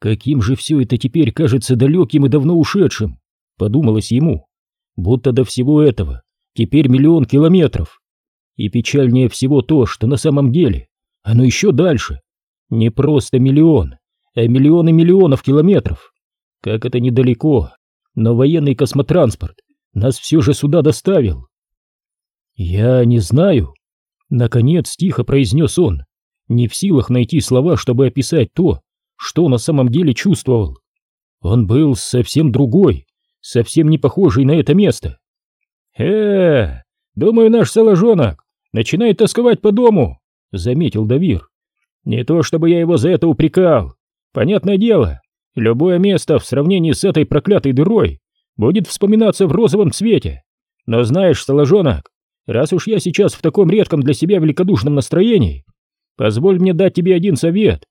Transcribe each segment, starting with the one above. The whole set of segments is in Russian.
Каким же все это теперь кажется далеким и давно ушедшим, подумалось ему, будто до всего этого теперь миллион километров. И печальнее всего то, что на самом деле оно еще дальше. Не просто миллион, а миллионы миллионов километров. Как это недалеко, но военный космотранспорт нас все же сюда доставил. Я не знаю, наконец тихо произнес он, не в силах найти слова, чтобы описать то, что на самом деле чувствовал. Он был совсем другой, совсем не похожий на это место. «Э, думаю, наш соложонок начинает тосковать по дому», — заметил Давир. «Не то чтобы я его за это упрекал. Понятное дело, любое место в сравнении с этой проклятой дырой будет вспоминаться в розовом цвете. Но знаешь, соложонок, раз уж я сейчас в таком редком для себя великодушном настроении, позволь мне дать тебе один совет.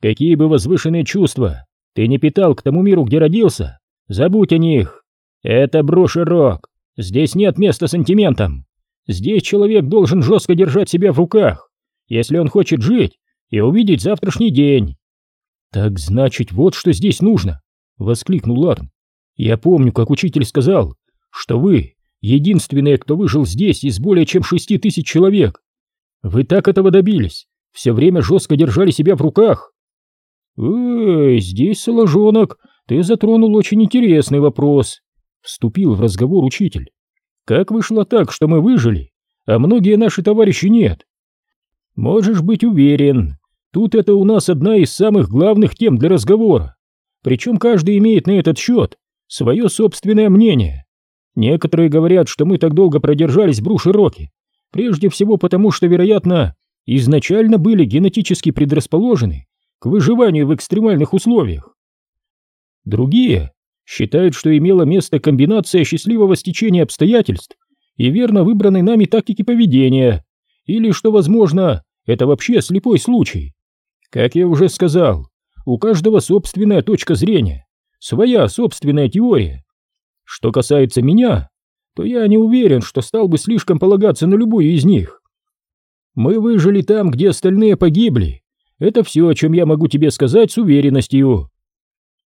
Какие бы возвышенные чувства ты не питал к тому миру, где родился, забудь о них. Это брошь рок. Здесь нет места сантиментам. Здесь человек должен жестко держать себя в руках, если он хочет жить и увидеть завтрашний день. Так значит, вот что здесь нужно, воскликнул Ларн. Я помню, как учитель сказал, что вы единственные, кто выжил здесь из более чем шести тысяч человек. Вы так этого добились, все время жестко держали себя в руках. Эй, здесь, Соложонок, ты затронул очень интересный вопрос. Вступил в разговор учитель. Как вышло так, что мы выжили, а многие наши товарищи нет? Можешь быть уверен, тут это у нас одна из самых главных тем для разговора. Причем каждый имеет на этот счет свое собственное мнение. Некоторые говорят, что мы так долго продержались в Брушироке, прежде всего потому, что, вероятно, изначально были генетически предрасположены к выживанию в экстремальных условиях. Другие считают, что имела место комбинация счастливого стечения обстоятельств и верно выбранной нами тактики поведения, или что, возможно, это вообще слепой случай. Как я уже сказал, у каждого собственная точка зрения, своя собственная теория. Что касается меня, то я не уверен, что стал бы слишком полагаться на любую из них. Мы выжили там, где остальные погибли. Это все, о чем я могу тебе сказать с уверенностью.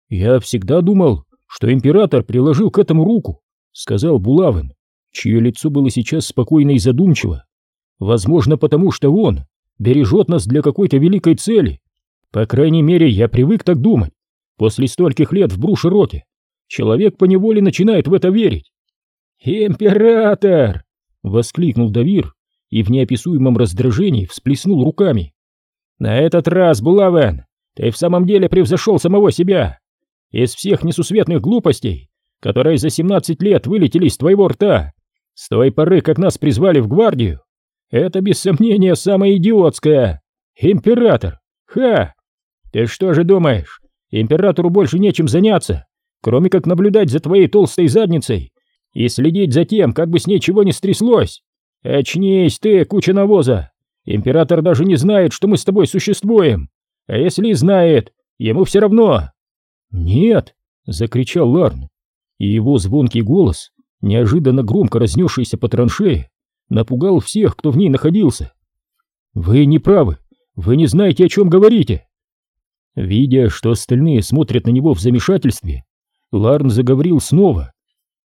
Я всегда думал, что император приложил к этому руку, сказал Булавин, чье лицо было сейчас спокойно и задумчиво. Возможно, потому что он бережет нас для какой-то великой цели. По крайней мере, я привык так думать. После стольких лет в Брушероке человек поневоле начинает в это верить. «Император!» — воскликнул Давир и в неописуемом раздражении всплеснул руками. «На этот раз, Булавен, ты в самом деле превзошел самого себя. Из всех несусветных глупостей, которые за 17 лет вылетели из твоего рта, с той поры, как нас призвали в гвардию, это без сомнения самое идиотское. Император! Ха! Ты что же думаешь, императору больше нечем заняться, кроме как наблюдать за твоей толстой задницей и следить за тем, как бы с ней чего не стряслось? Очнись ты, куча навоза! Император даже не знает, что мы с тобой существуем. А если и знает, ему все равно. «Нет!» — закричал Ларн, и его звонкий голос, неожиданно громко разнесшийся по траншее, напугал всех, кто в ней находился. «Вы не правы! Вы не знаете, о чем говорите!» Видя, что остальные смотрят на него в замешательстве, Ларн заговорил снова.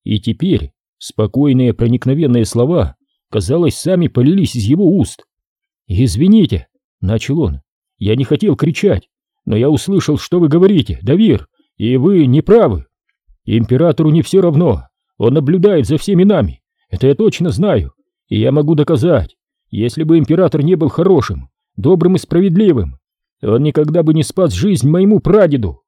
И теперь спокойные проникновенные слова, казалось, сами полились из его уст. «Извините», — начал он, — «я не хотел кричать, но я услышал, что вы говорите, Давир, и вы не правы. Императору не все равно. Он наблюдает за всеми нами. Это я точно знаю. И я могу доказать. Если бы император не был хорошим, добрым и справедливым, он никогда бы не спас жизнь моему прадеду.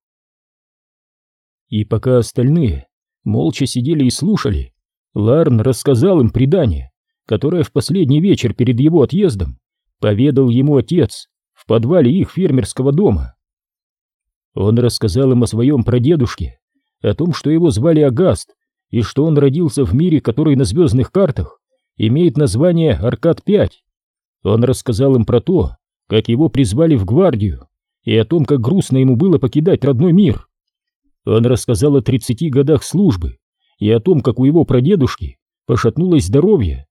И пока остальные молча сидели и слушали, Ларн рассказал им предание, которое в последний вечер перед его отъездом поведал ему отец в подвале их фермерского дома. Он рассказал им о своем прадедушке, о том, что его звали Агаст, и что он родился в мире, который на звездных картах имеет название Аркад-5. Он рассказал им про то, как его призвали в гвардию, и о том, как грустно ему было покидать родной мир. Он рассказал о 30 годах службы и о том, как у его прадедушки пошатнулось здоровье.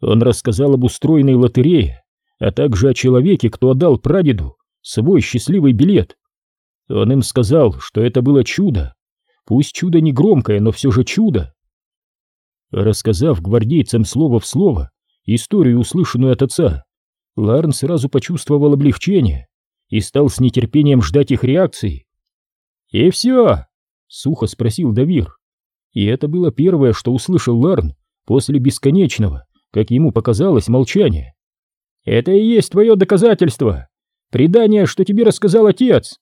Он рассказал об устроенной лотерее, а также о человеке, кто отдал прадеду свой счастливый билет. Он им сказал, что это было чудо. Пусть чудо не громкое, но все же чудо. Рассказав гвардейцам слово в слово историю, услышанную от отца, Ларн сразу почувствовал облегчение и стал с нетерпением ждать их реакции. «И все?» — сухо спросил Давир. И это было первое, что услышал Ларн после бесконечного, как ему показалось, молчания. «Это и есть твое доказательство! Предание, что тебе рассказал отец!»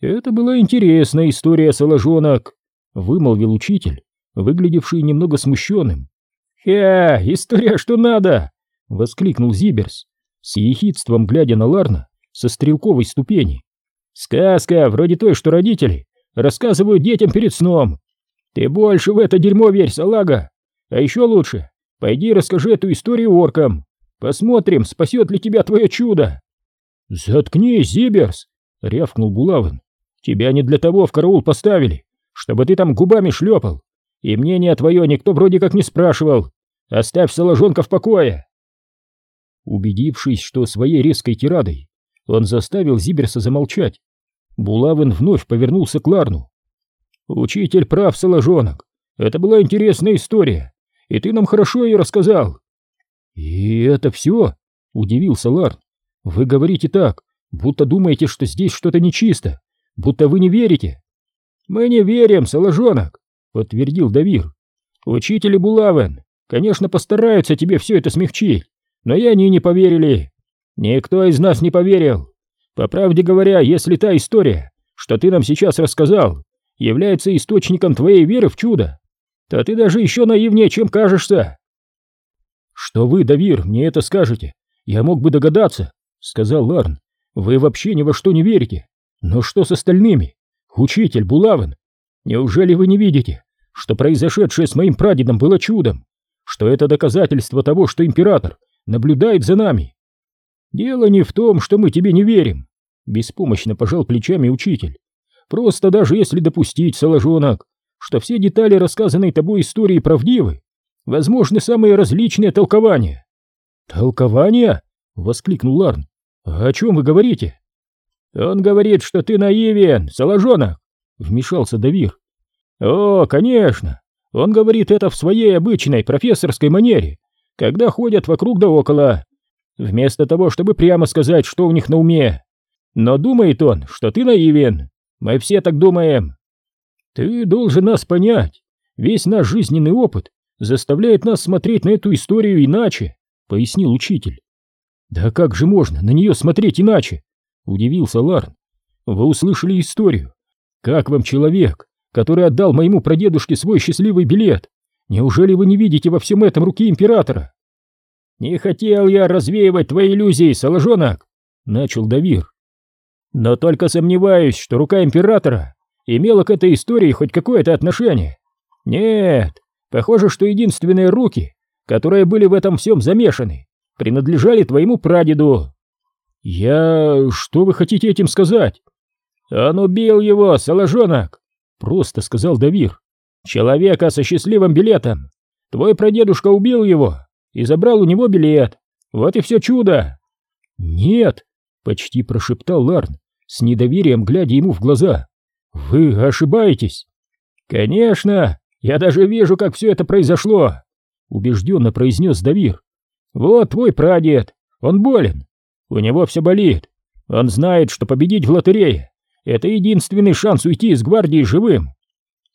«Это была интересная история, соложонок», — вымолвил учитель, выглядевший немного смущенным. «Ха, история что надо!» — воскликнул Зиберс, с ехидством глядя на Ларна со стрелковой ступени. «Сказка, вроде той, что родители рассказывают детям перед сном. Ты больше в это дерьмо верь, салага! А еще лучше, пойди расскажи эту историю оркам. Посмотрим, спасет ли тебя твое чудо!» «Заткнись, Зиберс!» — рявкнул Булавин. Тебя не для того в караул поставили, чтобы ты там губами шлепал. И мнение твое никто вроде как не спрашивал. Оставь Соложонка в покое. Убедившись, что своей резкой тирадой он заставил Зиберса замолчать, Булавин вновь повернулся к Ларну. «Учитель прав, Соложонок. Это была интересная история, и ты нам хорошо ее рассказал». «И это все?» — удивился Ларн. «Вы говорите так, будто думаете, что здесь что-то нечисто, будто вы не верите. Мы не верим, Соложонок, подтвердил Давир. Учитель Булавен, конечно, постараются тебе все это смягчить, но и они не поверили. Никто из нас не поверил. По правде говоря, если та история, что ты нам сейчас рассказал, является источником твоей веры в чудо, то ты даже еще наивнее, чем кажешься. Что вы, Давир, мне это скажете? Я мог бы догадаться, сказал Ларн. Вы вообще ни во что не верите. Но что с остальными? Учитель Булавин, неужели вы не видите, что произошедшее с моим прадедом было чудом? Что это доказательство того, что император наблюдает за нами? Дело не в том, что мы тебе не верим, беспомощно пожал плечами учитель. Просто даже если допустить, Соложонок, что все детали рассказанной тобой истории правдивы, возможны самые различные толкования. Толкования? воскликнул Ларн. О чем вы говорите? «Он говорит, что ты наивен, Соложонок!» — вмешался Давир. «О, конечно! Он говорит это в своей обычной профессорской манере, когда ходят вокруг да около, вместо того, чтобы прямо сказать, что у них на уме. Но думает он, что ты наивен. Мы все так думаем. Ты должен нас понять. Весь наш жизненный опыт заставляет нас смотреть на эту историю иначе», — пояснил учитель. «Да как же можно на нее смотреть иначе?» Удивился Ларн. Вы услышали историю. Как вам человек, который отдал моему прадедушке свой счастливый билет? Неужели вы не видите во всем этом руки императора? Не хотел я развеивать твои иллюзии, Соложонок, начал Давир. Но только сомневаюсь, что рука императора имела к этой истории хоть какое-то отношение. Нет, похоже, что единственные руки, которые были в этом всем замешаны, принадлежали твоему прадеду. «Я... что вы хотите этим сказать?» «Он убил его, соложонок!» Просто сказал Давир. «Человека со счастливым билетом! Твой прадедушка убил его и забрал у него билет! Вот и все чудо!» «Нет!» — почти прошептал Ларн, с недоверием глядя ему в глаза. «Вы ошибаетесь!» «Конечно! Я даже вижу, как все это произошло!» — убежденно произнес Давир. «Вот твой прадед! Он болен! У него все болит. Он знает, что победить в лотерее — это единственный шанс уйти из гвардии живым.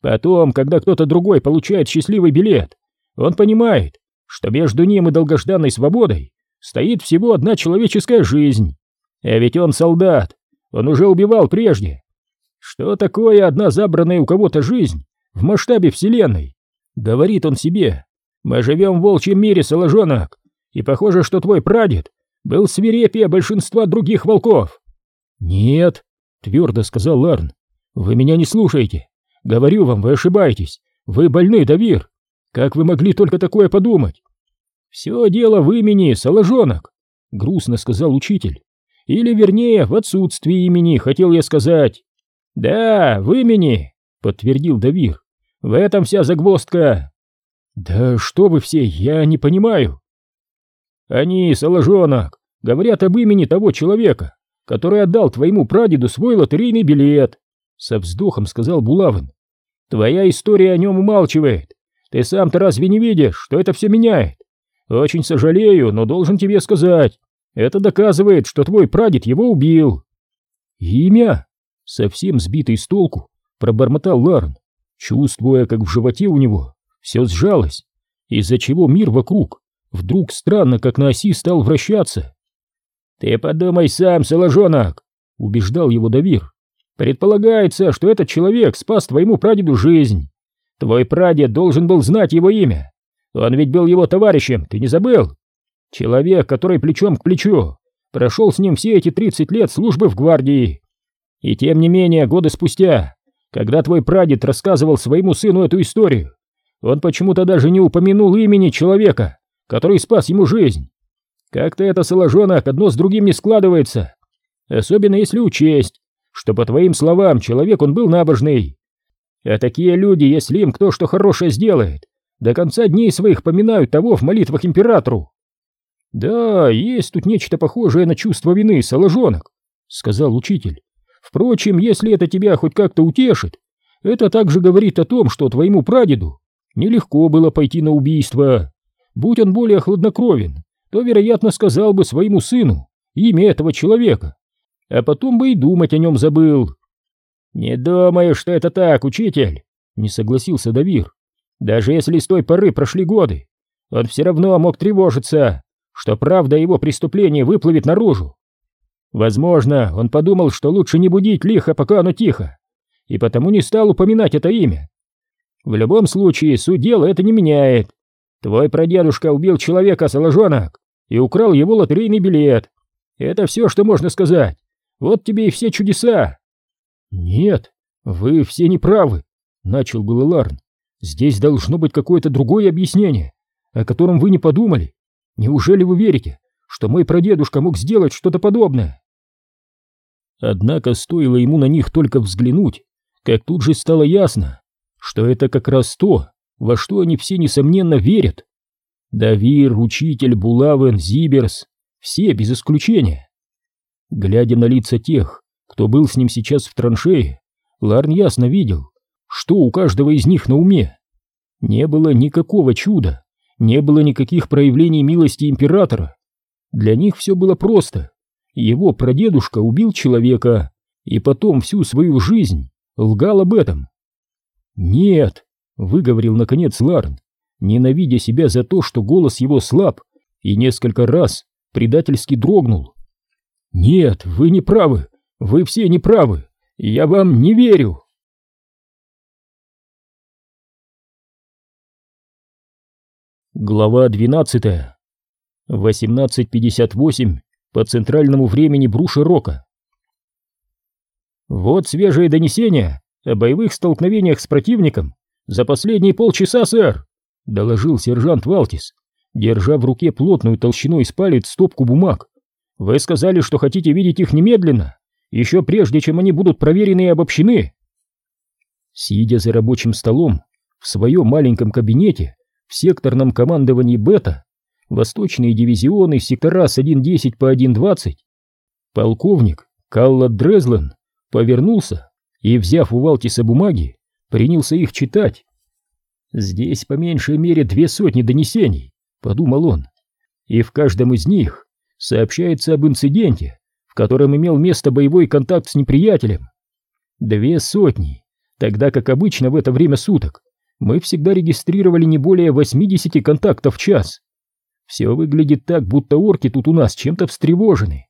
Потом, когда кто-то другой получает счастливый билет, он понимает, что между ним и долгожданной свободой стоит всего одна человеческая жизнь. А ведь он солдат, он уже убивал прежде. Что такое одна забранная у кого-то жизнь в масштабе вселенной? Говорит он себе. Мы живем в волчьем мире, соложонок, и похоже, что твой прадед был свирепее большинства других волков. Нет, твердо сказал Ларн, вы меня не слушаете. Говорю вам, вы ошибаетесь. Вы больны, Давир. Как вы могли только такое подумать? Все дело в имени, Соложонок, грустно сказал учитель. Или, вернее, в отсутствии имени, хотел я сказать. Да, в имени, подтвердил Давир. В этом вся загвоздка. Да что вы все, я не понимаю. Они, Соложонок, говорят об имени того человека, который отдал твоему прадеду свой лотерейный билет, со вздохом сказал Булавин. Твоя история о нем умалчивает. Ты сам-то разве не видишь, что это все меняет? Очень сожалею, но должен тебе сказать, это доказывает, что твой прадед его убил. Имя? Совсем сбитый с толку, пробормотал Ларн, чувствуя, как в животе у него все сжалось, из-за чего мир вокруг вдруг странно, как на оси стал вращаться. «Ты подумай сам, соложонок!» — убеждал его Давир. «Предполагается, что этот человек спас твоему прадеду жизнь. Твой прадед должен был знать его имя. Он ведь был его товарищем, ты не забыл? Человек, который плечом к плечу прошел с ним все эти 30 лет службы в гвардии. И тем не менее, годы спустя, когда твой прадед рассказывал своему сыну эту историю, он почему-то даже не упомянул имени человека, который спас ему жизнь. Как-то это, соложонок, одно с другим не складывается. Особенно если учесть, что, по твоим словам, человек он был набожный. А такие люди, если им кто что хорошее сделает, до конца дней своих поминают того в молитвах императору. Да, есть тут нечто похожее на чувство вины, соложонок, сказал учитель. Впрочем, если это тебя хоть как-то утешит, это также говорит о том, что твоему прадеду нелегко было пойти на убийство. Будь он более хладнокровен, то, вероятно, сказал бы своему сыну имя этого человека, а потом бы и думать о нем забыл. «Не думаю, что это так, учитель», — не согласился Давир. «Даже если с той поры прошли годы, он все равно мог тревожиться, что правда его преступления выплывет наружу. Возможно, он подумал, что лучше не будить лихо, пока оно тихо, и потому не стал упоминать это имя. В любом случае, суть дела это не меняет. Твой прадедушка убил человека, соложонок, и украл его лотерейный билет. Это все, что можно сказать. Вот тебе и все чудеса. Нет, вы все неправы, начал было Ларн. Здесь должно быть какое-то другое объяснение, о котором вы не подумали. Неужели вы верите, что мой прадедушка мог сделать что-то подобное? Однако стоило ему на них только взглянуть, как тут же стало ясно, что это как раз то, во что они все несомненно верят. Давир, учитель, Булавен, Зиберс, все без исключения. Глядя на лица тех, кто был с ним сейчас в траншее, Ларн ясно видел, что у каждого из них на уме. Не было никакого чуда, не было никаких проявлений милости императора. Для них все было просто. Его прадедушка убил человека и потом всю свою жизнь лгал об этом. «Нет», — выговорил наконец Ларн, ненавидя себя за то, что голос его слаб и несколько раз предательски дрогнул. «Нет, вы не правы, вы все не правы, я вам не верю!» Глава 12. 18.58 по центральному времени Бруша-Рока. Вот свежие донесения о боевых столкновениях с противником за последние полчаса, сэр, доложил сержант Валтис, держа в руке плотную толщиной с палец стопку бумаг. Вы сказали, что хотите видеть их немедленно, еще прежде, чем они будут проверены и обобщены. Сидя за рабочим столом в своем маленьком кабинете, в секторном командовании Бета, восточные дивизионы сектора с 1.10 по 1.20, полковник Калла Дрезлен повернулся и, взяв у Валтиса бумаги, принялся их читать. «Здесь по меньшей мере две сотни донесений», — подумал он, «и в каждом из них сообщается об инциденте, в котором имел место боевой контакт с неприятелем. Две сотни, тогда как обычно в это время суток мы всегда регистрировали не более 80 контактов в час. Все выглядит так, будто орки тут у нас чем-то встревожены.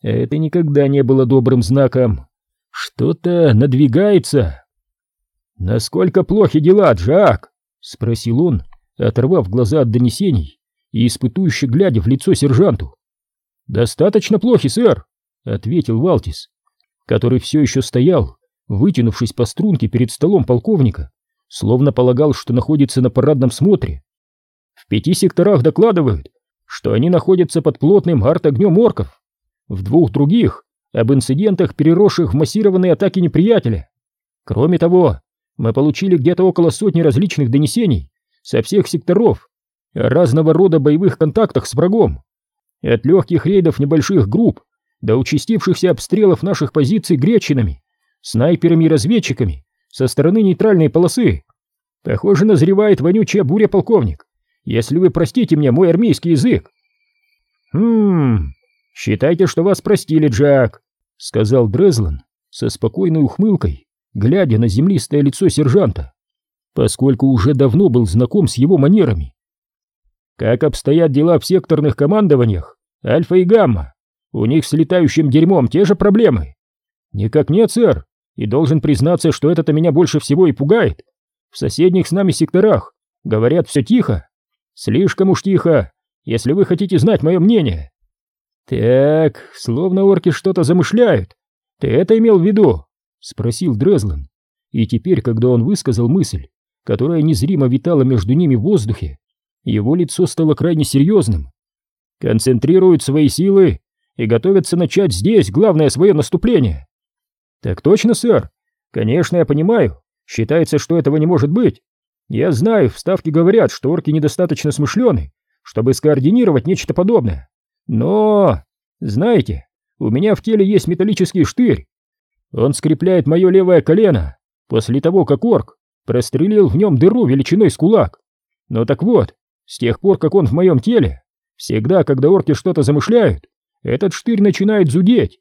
Это никогда не было добрым знаком. Что-то надвигается. «Насколько плохи дела, Джак?» — спросил он, оторвав глаза от донесений и испытующе глядя в лицо сержанту. «Достаточно плохи, сэр», — ответил Валтис, который все еще стоял, вытянувшись по струнке перед столом полковника словно полагал, что находится на парадном смотре. Пяти секторах докладывают, что они находятся под плотным арт-огнем орков. В двух других — об инцидентах, переросших в массированные атаки неприятеля. Кроме того, мы получили где-то около сотни различных донесений со всех секторов о разного рода боевых контактах с врагом. От легких рейдов небольших групп до участившихся обстрелов наших позиций гречинами, снайперами и разведчиками со стороны нейтральной полосы. Похоже, назревает вонючая буря, полковник, если вы простите мне мой армейский язык. Хм, считайте, что вас простили, Джак, сказал Дрезлан со спокойной ухмылкой, глядя на землистое лицо сержанта, поскольку уже давно был знаком с его манерами. Как обстоят дела в секторных командованиях? Альфа и Гамма. У них с летающим дерьмом те же проблемы. Никак нет, сэр. И должен признаться, что это-то меня больше всего и пугает. В соседних с нами секторах говорят все тихо. Слишком уж тихо, если вы хотите знать мое мнение. Так, словно орки что-то замышляют. Ты это имел в виду? Спросил Дрезлан. И теперь, когда он высказал мысль, которая незримо витала между ними в воздухе, его лицо стало крайне серьезным. Концентрируют свои силы и готовятся начать здесь главное свое наступление. Так точно, сэр. Конечно, я понимаю. Считается, что этого не может быть. Я знаю, вставки говорят, что орки недостаточно смышлены, чтобы скоординировать нечто подобное. Но, знаете, у меня в теле есть металлический штырь. Он скрепляет мое левое колено после того, как орк прострелил в нем дыру величиной с кулак. Но так вот, с тех пор, как он в моем теле, всегда, когда орки что-то замышляют, этот штырь начинает зудеть.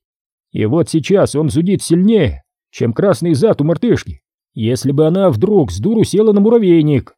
И вот сейчас он зудит сильнее, чем красный зад у мартышки, если бы она вдруг с дуру села на муравейник.